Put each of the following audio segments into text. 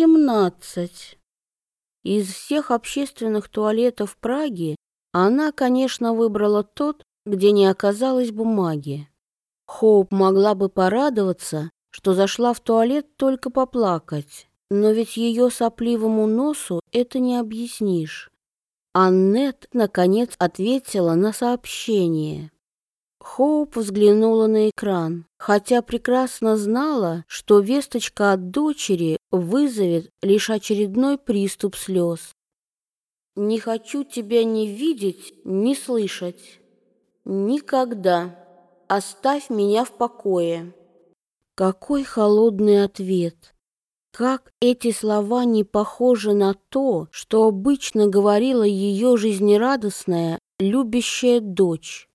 семнадцать. Из всех общественных туалетов Праги она, конечно, выбрала тот, где не оказалось бумаги. Хоуп могла бы порадоваться, что зашла в туалет только поплакать, но ведь ее сопливому носу это не объяснишь. Аннет, наконец, ответила на сообщение. Хоуп взглянула на экран, хотя прекрасно знала, что весточка от дочери вызовет лишь очередной приступ слез. «Не хочу тебя ни видеть, ни слышать. Никогда. Оставь меня в покое». Какой холодный ответ! Как эти слова не похожи на то, что обычно говорила ее жизнерадостная, любящая дочь.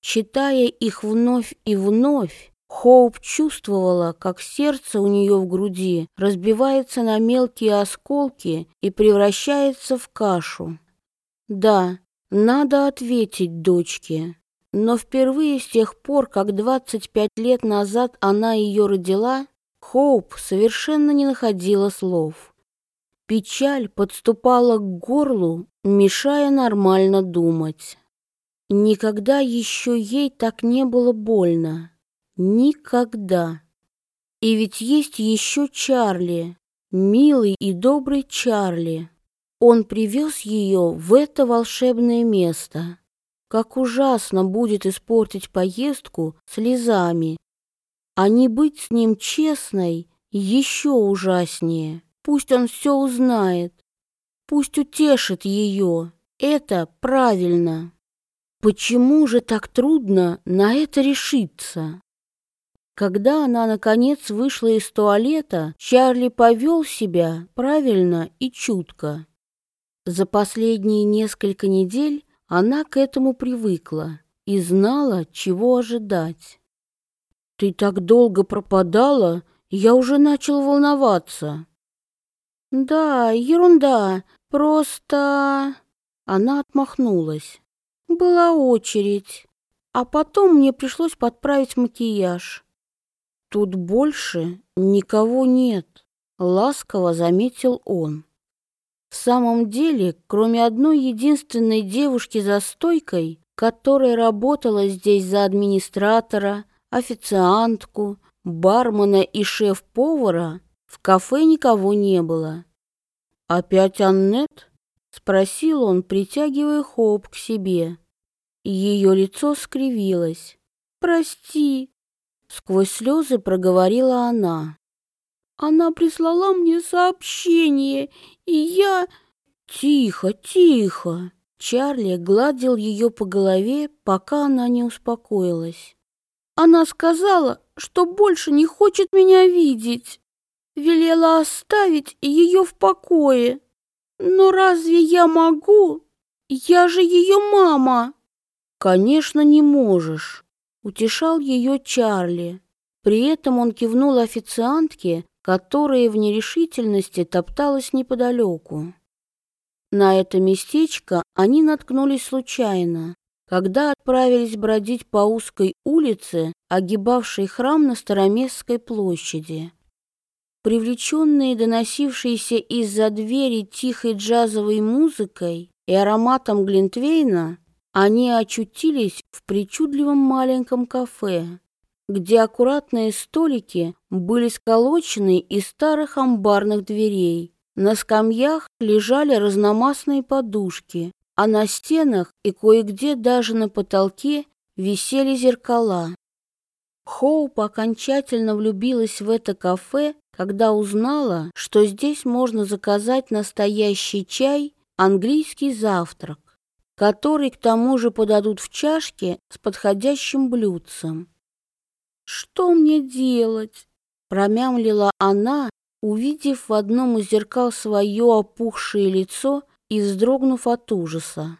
Читая их вновь и вновь, Хоуп чувствовала, как сердце у нее в груди разбивается на мелкие осколки и превращается в кашу. Да, надо ответить дочке. Но впервые с тех пор, как 25 лет назад она ее родила, Хоуп совершенно не находила слов. Печаль подступала к горлу, мешая нормально думать. Никогда еще ей так не было больно. Никогда. И ведь есть еще Чарли, милый и добрый Чарли. Он привез ее в это волшебное место. Как ужасно будет испортить поездку слезами. А не быть с ним честной еще ужаснее. Пусть он все узнает. Пусть утешит ее. Это правильно. Почему же так трудно на это решиться? Когда она, наконец, вышла из туалета, Чарли повел себя правильно и чутко. За последние несколько недель она к этому привыкла и знала, чего ожидать. «Ты так долго пропадала, я уже начал волноваться». «Да, ерунда, просто...» Она отмахнулась. «Была очередь, а потом мне пришлось подправить макияж». «Тут больше никого нет», — ласково заметил он. В самом деле, кроме одной единственной девушки за стойкой, которая работала здесь за администратора, официантку, бармена и шеф-повара, в кафе никого не было. «Опять Аннет?» — спросил он, притягивая Хоуп к себе. Ее лицо скривилось. «Прости», — сквозь слезы проговорила она. Она прислала мне сообщение, и я... Тихо, тихо. Чарли гладил ее по голове, пока она не успокоилась. Она сказала, что больше не хочет меня видеть. Велела оставить ее в покое. Но разве я могу? Я же ее мама. Конечно, не можешь, утешал ее Чарли. При этом он кивнул официантке, которая в нерешительности топталась неподалеку. На это местечко они наткнулись случайно, когда отправились бродить по узкой улице, огибавшей храм на Староместской площади. Привлеченные доносившейся из-за двери тихой джазовой музыкой и ароматом Глинтвейна, они очутились в причудливом маленьком кафе, где аккуратные столики были сколочены из старых амбарных дверей. На скамьях лежали разномастные подушки, а на стенах и кое-где даже на потолке висели зеркала. Хоуп окончательно влюбилась в это кафе, когда узнала, что здесь можно заказать настоящий чай, английский завтрак, который к тому же подадут в чашке с подходящим блюдцем. «Что мне делать?» — промямлила она, увидев в одном из зеркал свое опухшее лицо и вздрогнув от ужаса.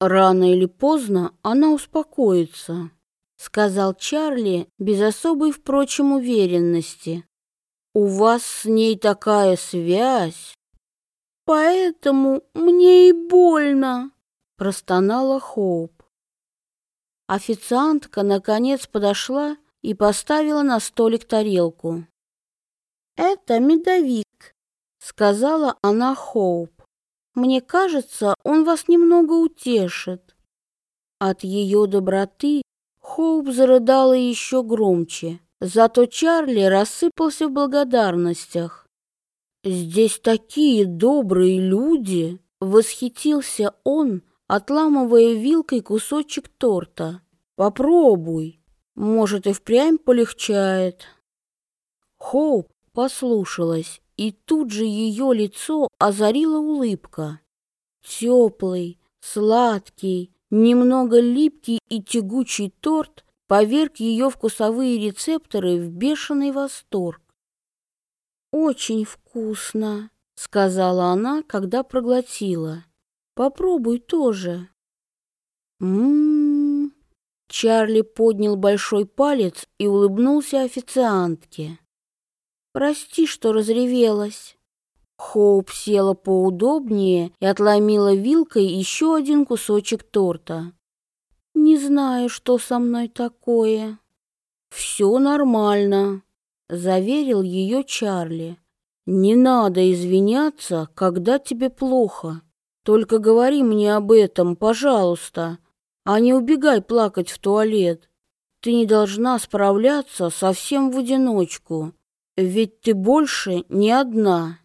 «Рано или поздно она успокоится», — сказал Чарли без особой, впрочем, уверенности. «У вас с ней такая связь». «Поэтому мне и больно», — простонала Хоуп. Официантка наконец подошла и поставила на столик тарелку. «Это медовик», сказала она Хоуп. Мне кажется, он вас немного утешит. От ее доброты Хоуп зарыдала еще громче, зато Чарли рассыпался в благодарностях. «Здесь такие добрые люди!» — восхитился он, отламывая вилкой кусочек торта. «Попробуй, может и впрямь полегчает». Хоуп послушалась, и тут же ее лицо озарила улыбка. Теплый, сладкий, немного липкий и тягучий торт поверг ее вкусовые рецепторы в бешеный восторг. «Очень вкусно», — сказала она, когда проглотила. «Попробуй тоже». «М-м-м». Чарли поднял большой палец и улыбнулся официантке. Прости, что разревелась. Хоуп села поудобнее и отломила вилкой еще один кусочек торта. Не знаю, что со мной такое. Все нормально, заверил ее Чарли. Не надо извиняться, когда тебе плохо. Только говори мне об этом, пожалуйста, а не убегай плакать в туалет. Ты не должна справляться совсем в одиночку. Ведь ты больше не одна.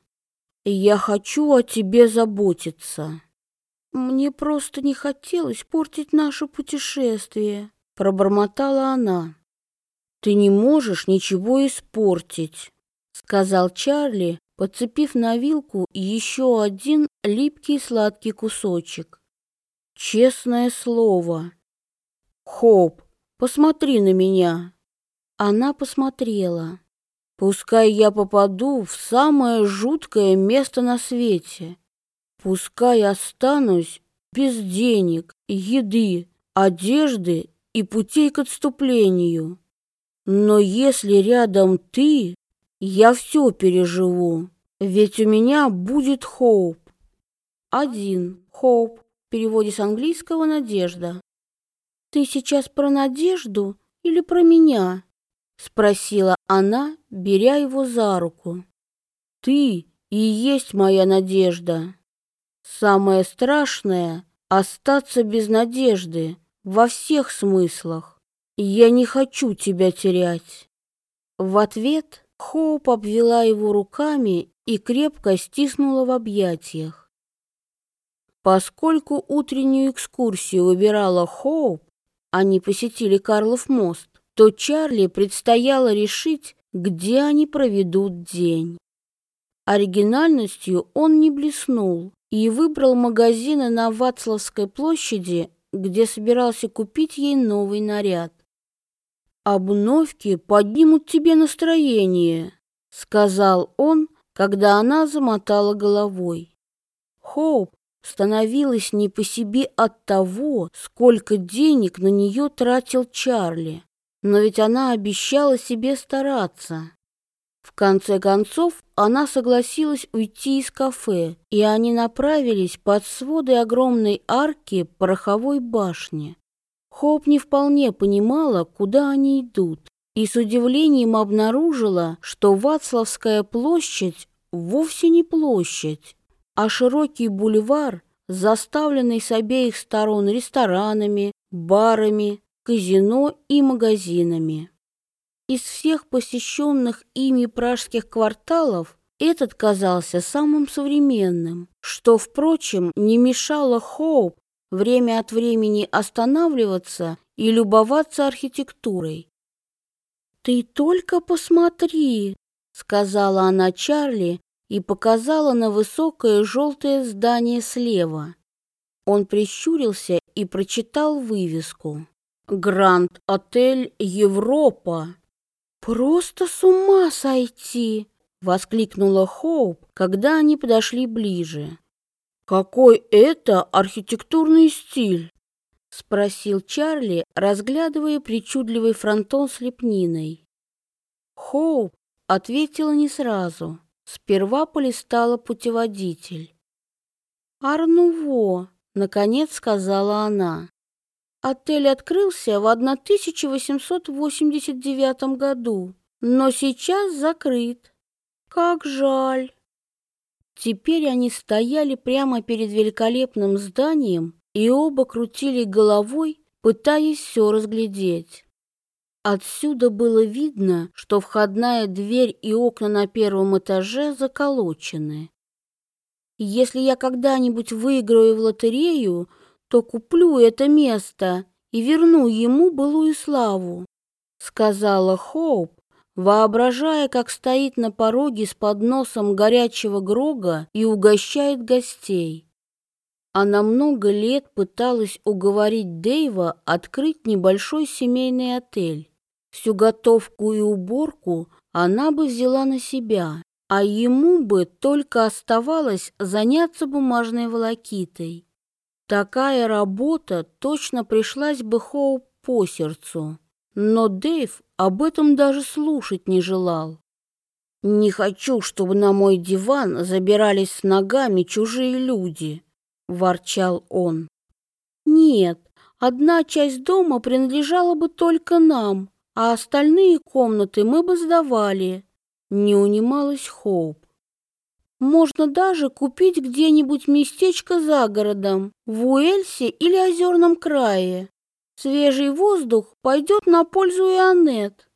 Я хочу о тебе заботиться. Мне просто не хотелось портить наше путешествие, пробормотала она. Ты не можешь ничего испортить, сказал Чарли, подцепив на вилку еще один липкий сладкий кусочек. Честное слово. Хоп, посмотри на меня. Она посмотрела. Пускай я попаду в самое жуткое место на свете. Пускай останусь без денег, еды, одежды и путей к отступлению. Но если рядом ты, я все переживу, ведь у меня будет хоуп. Один. Хоуп. В переводе с английского «надежда». Ты сейчас про надежду или про меня? Спросила она, беря его за руку. Ты и есть моя надежда. Самое страшное остаться без надежды во всех смыслах. Я не хочу тебя терять. В ответ Хоуп обвела его руками и крепко стиснула в объятиях. Поскольку утреннюю экскурсию выбирала Хоуп, они посетили Карлов мост, то Чарли предстояло решить, где они проведут день. Оригинальностью он не блеснул и выбрал магазины на Вацлавской площади, где собирался купить ей новый наряд. «Обновки поднимут тебе настроение», — сказал он, когда она замотала головой. Хоуп становилась не по себе от того, сколько денег на нее тратил Чарли. Но ведь она обещала себе стараться. В конце концов, она согласилась уйти из кафе, и они направились под своды огромной арки пороховой башни. Хоп не вполне понимала, куда они идут, и с удивлением обнаружила, что Вацлавская площадь вовсе не площадь, а широкий бульвар, заставленный с обеих сторон ресторанами, барами, казино и магазинами. Из всех посещенных ими пражских кварталов этот казался самым современным, что, впрочем, не мешало Хоуп время от времени останавливаться и любоваться архитектурой. «Ты только посмотри!» — сказала она Чарли и показала на высокое желтое здание слева. Он прищурился и прочитал вывеску. Гранд-отель Европа. Просто с ума сойти, воскликнула Хоуп, когда они подошли ближе. Какой это архитектурный стиль? спросил Чарли, разглядывая причудливый фронтон с лепниной. Хоуп ответила не сразу. Сперва полистала путеводитель. «Арнуво», — наконец сказала она. Отель открылся в 1889 году, но сейчас закрыт. Как жаль. Теперь они стояли прямо перед великолепным зданием и оба крутили головой, пытаясь все разглядеть. Отсюда было видно, что входная дверь и окна на первом этаже заколочены. Если я когда-нибудь выиграю в лотерею, то куплю это место и верну ему былую славу, сказала Хоуп, воображая, как стоит на пороге с подносом горячего грога и угощает гостей. Она много лет пыталась уговорить Дэйва открыть небольшой семейный отель. Всю готовку и уборку она бы взяла на себя, а ему бы только оставалось заняться бумажной волокитой. Такая работа точно пришлась бы Хоу по сердцу, но Дэйв об этом даже слушать не желал. «Не хочу, чтобы на мой диван забирались с ногами чужие люди», — ворчал он. «Нет, одна часть дома принадлежала бы только нам, а остальные комнаты мы бы сдавали, не унималась Хоуп. Можно даже купить где-нибудь местечко за городом, в Уэльсе или Озерном крае. Свежий воздух пойдет на пользу и Аннет.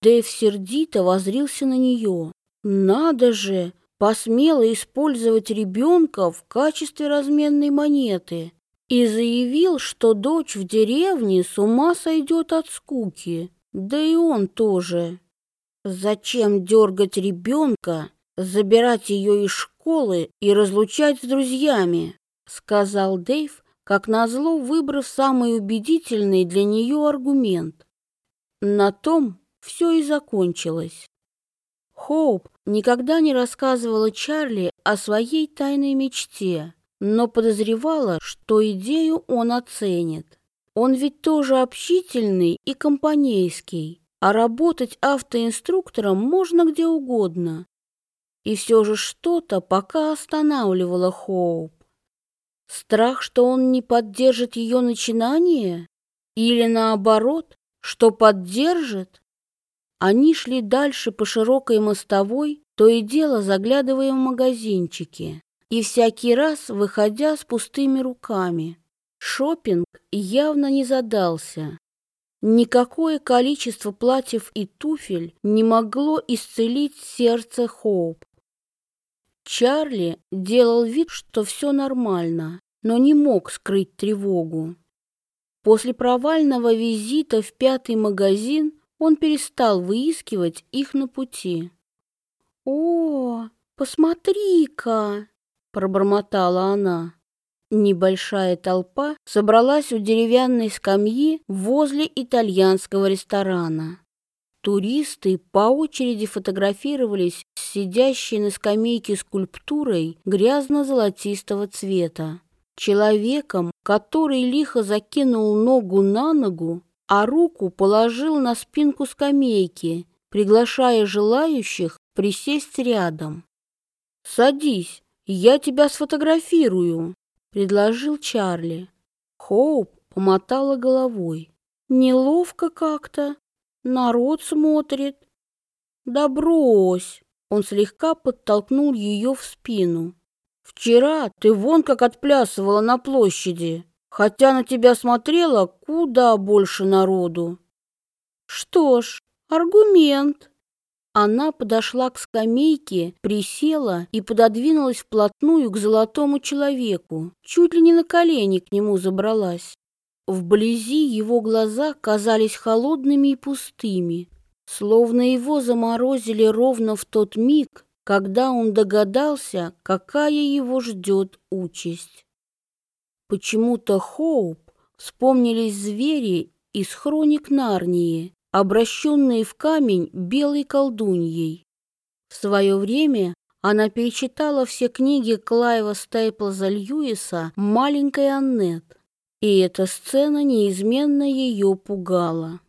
Дэйв сердито возрился на нее. Надо же, посмела использовать ребенка в качестве разменной монеты и заявил, что дочь в деревне с ума сойдет от скуки, да и он тоже. Зачем дергать ребенка, забирать ее из школы и разлучать с друзьями, сказал Дэйв, как назло выбрав самый убедительный для нее аргумент. На том все и закончилось. Хоуп никогда не рассказывала Чарли о своей тайной мечте но подозревала, что идею он оценит. Он ведь тоже общительный и компанейский, а работать автоинструктором можно где угодно. И все же что-то пока останавливало Хоуп. Страх, что он не поддержит ее начинание? Или наоборот, что поддержит? Они шли дальше по широкой мостовой, то и дело заглядывая в магазинчики и всякий раз выходя с пустыми руками. Шопинг явно не задался. Никакое количество платьев и туфель не могло исцелить сердце Хоуп. Чарли делал вид, что все нормально, но не мог скрыть тревогу. После провального визита в пятый магазин он перестал выискивать их на пути. «О, посмотри-ка!» пробормотала она. Небольшая толпа собралась у деревянной скамьи возле итальянского ресторана. Туристы по очереди фотографировались с сидящей на скамейке скульптурой грязно-золотистого цвета. Человеком, который лихо закинул ногу на ногу, а руку положил на спинку скамейки, приглашая желающих присесть рядом. «Садись», «Я тебя сфотографирую», — предложил Чарли. Хоуп помотала головой. «Неловко как-то. Народ смотрит». «Да брось!» Он слегка подтолкнул ее в спину. «Вчера ты вон как отплясывала на площади, хотя на тебя смотрело куда больше народу». «Что ж, аргумент», она подошла к скамейке, присела и пододвинулась вплотную к золотому человеку, чуть ли не на колени к нему забралась. Вблизи его глаза казались холодными и пустыми, словно его заморозили ровно в тот миг, когда он догадался, какая его ждет участь. Почему-то Хоуп вспомнились звери из хроник Нарнии, обращенные в камень белой колдуньей. В свое время она перечитала все книги Клайва Стейплза Льюиса «Маленькая Аннет», и эта сцена неизменно ее пугала.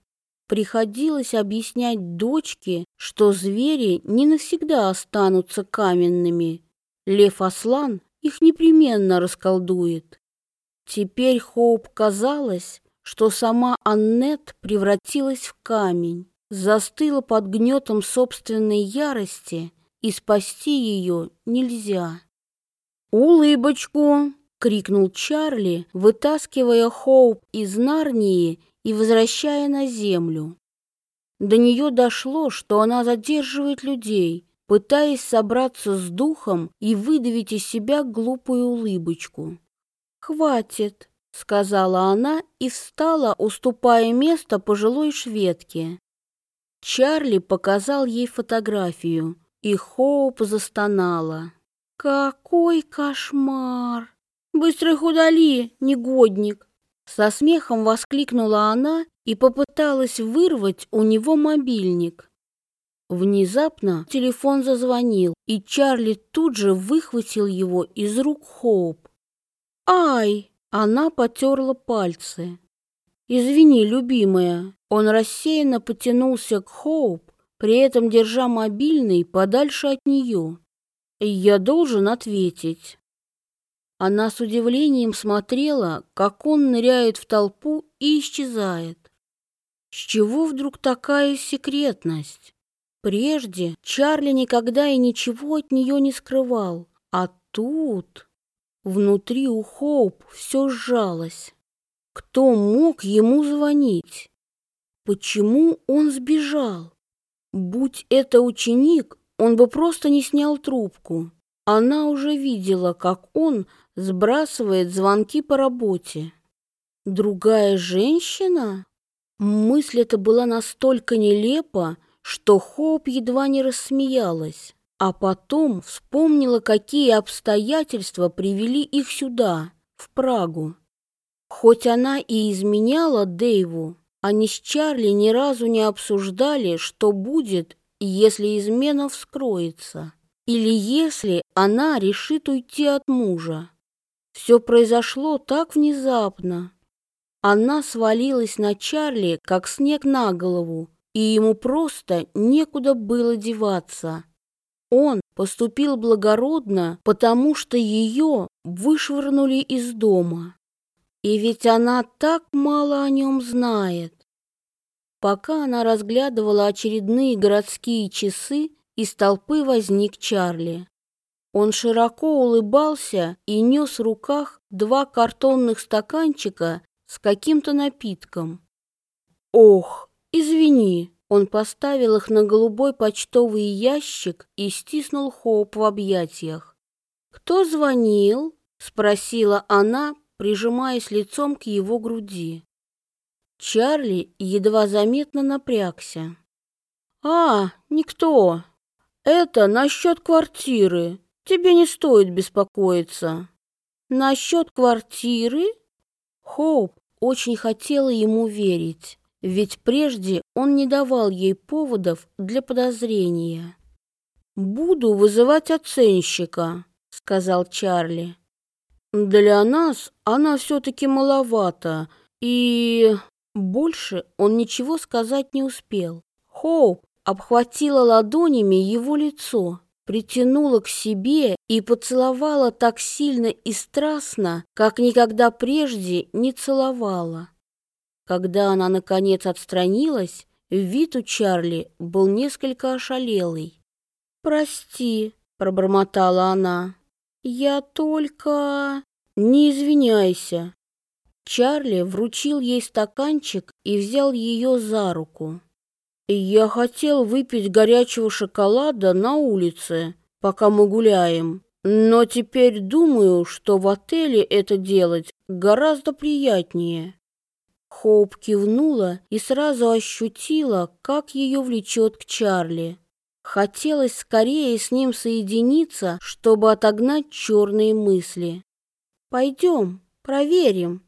Приходилось объяснять дочке, что звери не навсегда останутся каменными. Лев Аслан их непременно расколдует. Теперь Хоуп казалось, что сама Аннет превратилась в камень, застыла под гнетом собственной ярости и спасти ее нельзя. «Улыбочку!» — крикнул Чарли, вытаскивая Хоуп из Нарнии и возвращая на землю. До нее дошло, что она задерживает людей, пытаясь собраться с духом и выдавить из себя глупую улыбочку. «Хватит!» — сказала она и встала, уступая место пожилой шведке. Чарли показал ей фотографию, и Хоуп застонала. «Какой кошмар! Быстро их удали, негодник!» Со смехом воскликнула она и попыталась вырвать у него мобильник. Внезапно телефон зазвонил, и Чарли тут же выхватил его из рук Хоуп. «Ай!» Она потерла пальцы. «Извини, любимая». Он рассеянно потянулся к Хоуп, при этом держа мобильный подальше от нее. «Я должен ответить». Она с удивлением смотрела, как он ныряет в толпу и исчезает. С чего вдруг такая секретность? Прежде Чарли никогда и ничего от нее не скрывал, а тут... Внутри у Хоуп все сжалось. Кто мог ему звонить? Почему он сбежал? Будь это ученик, он бы просто не снял трубку. Она уже видела, как он сбрасывает звонки по работе. Другая женщина? Мысль эта была настолько нелепа, что Хоуп едва не рассмеялась, а потом вспомнила, какие обстоятельства привели их сюда, в Прагу. Хоть она и изменяла Дэйву, они с Чарли ни разу не обсуждали, что будет, если измена вскроется, или если она решит уйти от мужа. Все произошло так внезапно. Она свалилась на Чарли, как снег на голову, и ему просто некуда было деваться. Он поступил благородно, потому что ее вышвырнули из дома. И ведь она так мало о нем знает. Пока она разглядывала очередные городские часы, из толпы возник Чарли. Он широко улыбался и нес в руках два картонных стаканчика с каким-то напитком. «Ох, извини!» Он поставил их на голубой почтовый ящик и стиснул Хоуп в объятиях. «Кто звонил?» — спросила она, прижимаясь лицом к его груди. Чарли едва заметно напрягся. «А, никто. Это насчет квартиры. Тебе не стоит беспокоиться». «Насчет квартиры?» Хоуп очень хотела ему верить, ведь прежде он не давал ей поводов для подозрения. «Буду вызывать оценщика», — сказал Чарли. Для нас она все-таки маловато, и... Больше он ничего сказать не успел. Хоуп обхватила ладонями его лицо, притянула к себе и поцеловала так сильно и страстно, как никогда прежде не целовала. Когда она, наконец, отстранилась, вид у Чарли был несколько ошалелый. «Прости», — пробормотала она. «Я только...» «Не извиняйся». Чарли вручил ей стаканчик и взял ее за руку. «Я хотел выпить горячего шоколада на улице, пока мы гуляем, но теперь думаю, что в отеле это делать гораздо приятнее». Хоуп кивнула и сразу ощутила, как ее влечет к Чарли. Хотелось скорее с ним соединиться, чтобы отогнать черные мысли. «Пойдем, проверим»,